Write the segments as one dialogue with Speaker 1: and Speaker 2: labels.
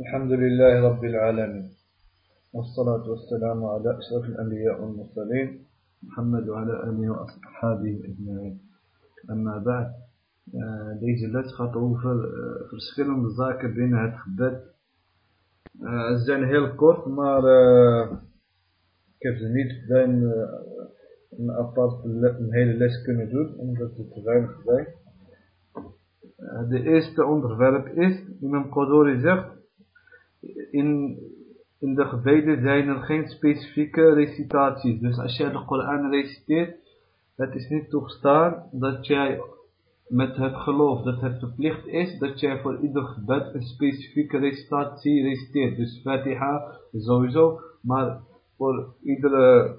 Speaker 1: الحمد لله رب العالمين. والصلاة والسلام على أشرف الأنبياء والمرسلين محمد وعلى آله وأصحابه أجمعين. أما بعد آه، ديجي لا تخاطروا في السفيلم الزاكر بين هاد خبات. آه، زين هيل كورت مار آه، كيف زنيت بين نأطرت مهيل لاش كنجود ونرد تتغير خباين هذا إيست أندر فالب إيست من قدوري زغط in, in de gebeden zijn er geen specifieke recitaties. Dus als jij de Koran reciteert, het is niet toegestaan dat jij met het geloof dat het verplicht is, dat jij voor ieder gebed een specifieke recitatie reciteert. Dus Fatiha sowieso, maar voor iedere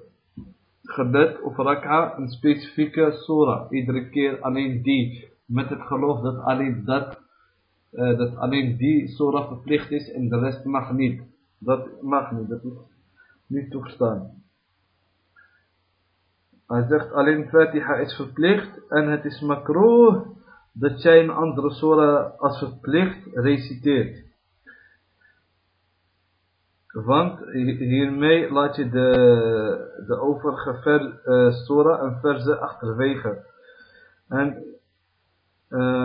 Speaker 1: gebed of rak'a een specifieke surah. Iedere keer alleen die. Met het geloof dat alleen dat uh, dat alleen die surah verplicht is en de rest mag niet. Dat mag niet, dat is niet toegestaan. Hij zegt alleen Fatiha is verplicht en het is makroh dat jij een andere surah als verplicht reciteert. Want hiermee laat je de, de overige ver, uh, surah en verse achterwege. En uh,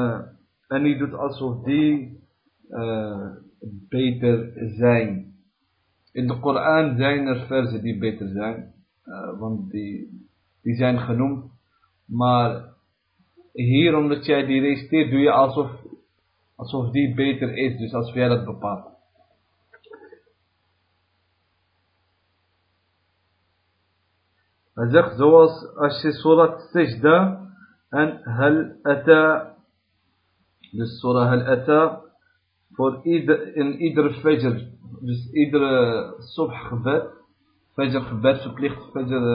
Speaker 1: en die doet alsof die uh, beter zijn. In de Koran zijn er versen die beter zijn. Uh, want die, die zijn genoemd. Maar hier omdat jij die reciteert doe je alsof, alsof die beter is. Dus als jij dat bepaalt. Hij zegt zoals als je surat sajda en hal ata Dus surah al-Ata voor ieder, in iedere fajr, dus iedere subh gebed, fajr gebed, verplicht fajr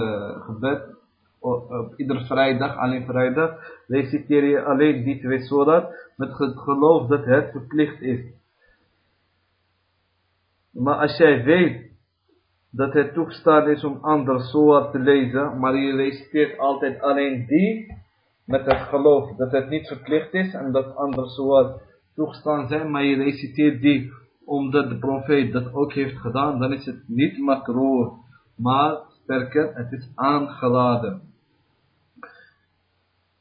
Speaker 1: gebed, op iedere vrijdag, alleen vrijdag, reciteer je alleen die twee surah met het geloof dat het verplicht is. Maar als jij weet dat het toegestaan is om andere surah te lezen, maar je reciteert altijd alleen die, met het geloof dat het niet verplicht is en dat andere toegestaan zijn, maar je reciteert die omdat de profeet dat ook heeft gedaan, dan is het niet makroor, maar sterker, het is aangeladen.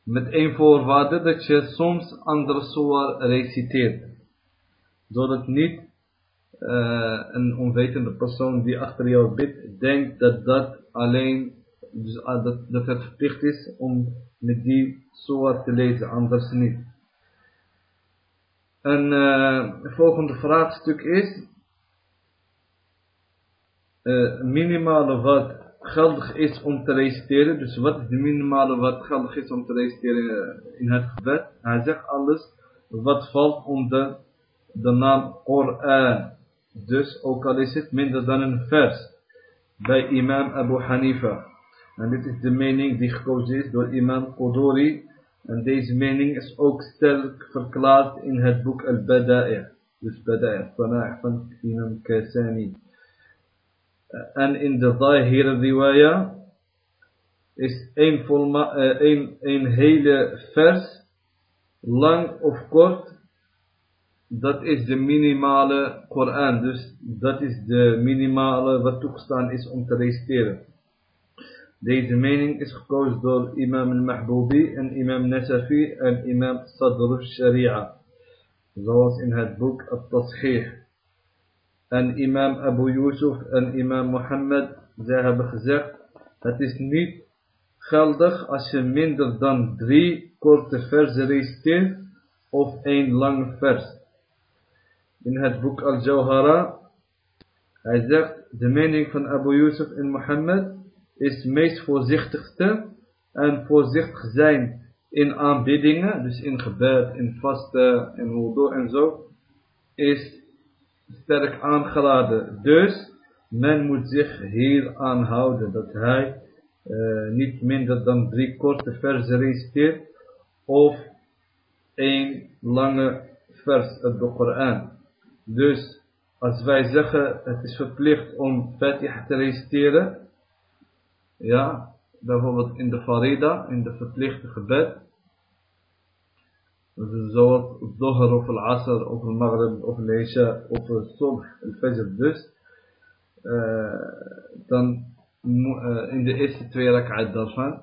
Speaker 1: Met één voorwaarde dat je soms andere soor reciteert. Zodat niet uh, een onwetende persoon die achter jou bidt, denkt dat dat alleen, dus, uh, dat, dat het verplicht is om met die soort te lezen, anders niet. Een uh, volgende vraagstuk is, uh, minimale wat geldig is om te reciteren. Dus wat is de minimale wat geldig is om te reciteren in het gebed? Hij zegt alles wat valt onder de naam Koran. Dus ook al is het minder dan een vers. Bij imam Abu Hanifa. En dit is de mening die gekozen is door imam Quduri. En deze mening is ook sterk verklaard in het boek Al-Bada'i. Dus Bada'i, Sana'i van imam Kasani. En in de Zahir Riwaya is een, volma, een hele vers, lang of kort, dat is de minimale Koran. Dus dat is de minimale wat toegestaan is om te reciteren. Deze mening is gekozen door imam al-Mahboubi en imam Nasafi en imam Sadr al-Sharia. Zoals in het boek At-Tashih. En imam Abu Yusuf en imam Mohammed, zij hebben gezegd, het is niet geldig als je minder dan drie korte versen reciteert of één lange vers. In het boek Al-Jawhara, hij zegt, de mening van Abu Yusuf en Mohammed, is meest voorzichtigste en voorzichtig zijn in aanbiddingen, dus in gebed, in vasten, in wudu en zo, is sterk aangeraden. Dus men moet zich hier aanhouden dat hij uh, niet minder dan drie korte versen reciteert of één lange vers uit de Koran. Dus als wij zeggen het is verplicht om Fatiha te reciteren, ja, bijvoorbeeld in de farida, in de verplichte gebed. zoals het Zohar of het Asr of het Maghrib of het Isha of het Subh, het Fajr dus, uh, dan uh, in de eerste twee rak'at daarvan,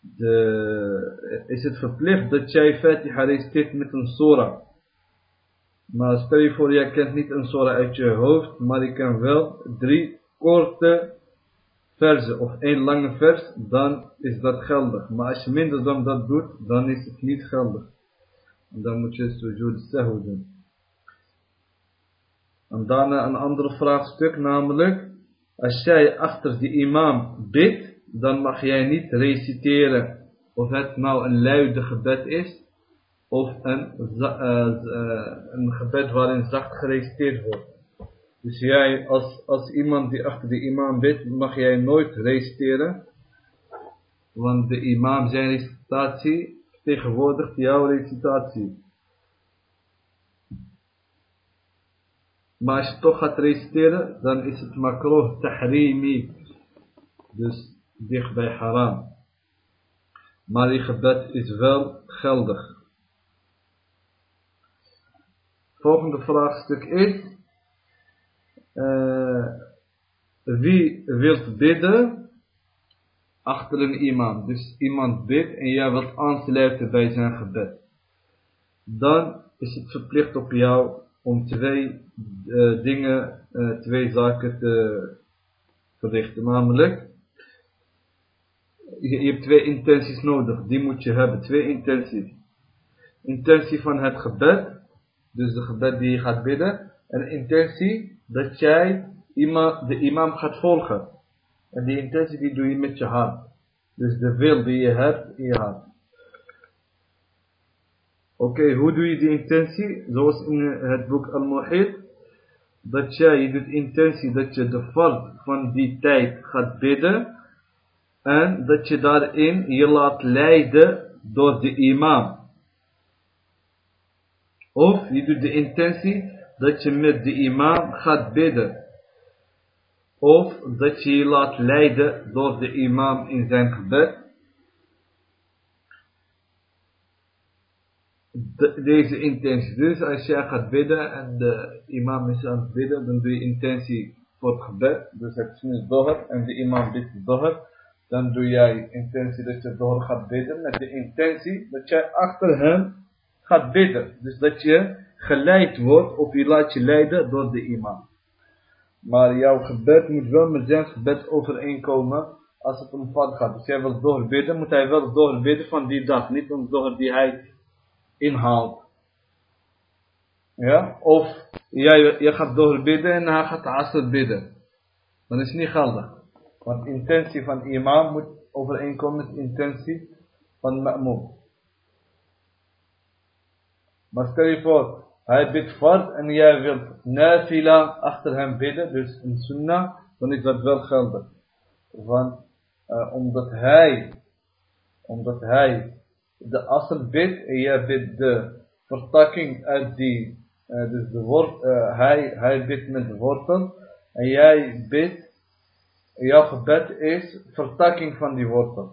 Speaker 1: de, is het verplicht dat jij Fatiha reciteert met een surah. Maar stel je voor, jij kent niet een surah uit je hoofd, maar je kan wel drie korte versen of één lange vers, dan is dat geldig. Maar als je minder dan dat doet, dan is het niet geldig. En dan moet je sujud sahu doen. En daarna een ander vraagstuk, namelijk, als jij achter de imam bidt, dan mag jij niet reciteren of het nou een luide gebed is, of een, uh, een gebed waarin zacht gereciteerd wordt. Dus jij, als, als iemand die achter de imam bidt, mag jij nooit reciteren. Want de imam zijn recitatie vertegenwoordigt jouw recitatie. Maar als je toch gaat reciteren, dan is het makroh tahrimi. Dus dicht bij haram. Maar die gebed is wel geldig. Volgende vraagstuk is uh, wie wilt bidden achter een imam. Dus iemand bidt en jij wilt aansluiten bij zijn gebed. Dan is het verplicht op jou om twee uh, dingen, uh, twee zaken te verrichten. Namelijk, je, je hebt twee intenties nodig. Die moet je hebben. Twee intenties. Intentie van het gebed. Dus de gebed die je gaat bidden. En intentie dat jij de imam gaat volgen. En die intentie die doe je met je hart. Dus de wil die je hebt in je hart. Oké, hoe doe je die intentie? Zoals in het boek Al-Muhit. Dat jij, je doet intentie dat je de fard van die tijd gaat bidden. En dat je daarin je laat leiden door de imam. Of je doet de intentie dat je met de imam gaat bidden. Of dat je je laat leiden door de imam in zijn gebed. De, deze intentie. Dus als jij gaat bidden en de imam is aan het bidden, dan doe je intentie voor het gebed. Dus het is nu doher en de imam bidt doher. Dan doe jij intentie dat je doher gaat bidden met de intentie dat jij achter hem gaat bidden. Dus dat je geleid wordt of je laat je leiden door de imam. Maar jouw gebed moet wel met zijn gebed overeenkomen als het om fad gaat. Dus jij wil doorbidden, moet hij wel doorbidden van die dag. Niet om door die hij inhaalt. Ja? Of jij, jij gaat doorbidden en hij gaat asr bidden. Dan is het niet geldig. Want intentie van imam moet overeenkomen met intentie van ma'moom. Maar stel je voor, hij bidt fard en jij wilt nafila achter hem bidden, dus een sunnah, dan is dat wel geldig. Want uh, omdat hij, omdat hij de asr bidt en jij bidt de vertakking uit die, uh, dus de wort, uh, hij, hij bidt met de wortel en jij bidt, jouw gebed is vertakking van die wortel.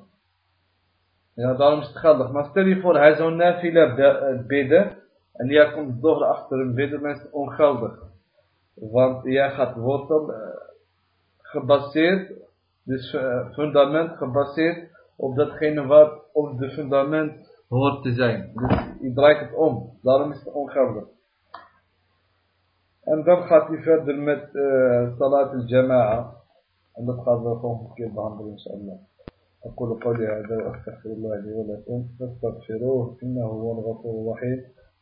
Speaker 1: Ja, daarom is het geldig. Maar stel je voor, hij zou nafila bidden en jij komt door achter een bidden, mensen ongeldig. Want jij gaat wortel uh, gebaseerd, dus uh, fundament gebaseerd op datgene wat op de fundament hoort te zijn. Dus je draait het om, daarom is het ongeldig. En dan gaat hij verder met uh, Salat al-Jama'a. En dat gaan we volgende keer behandelen, inshallah. أقول قولي هذا وأستغفر الله لي ولكم فاستغفروه إنه هو الغفور الرحيم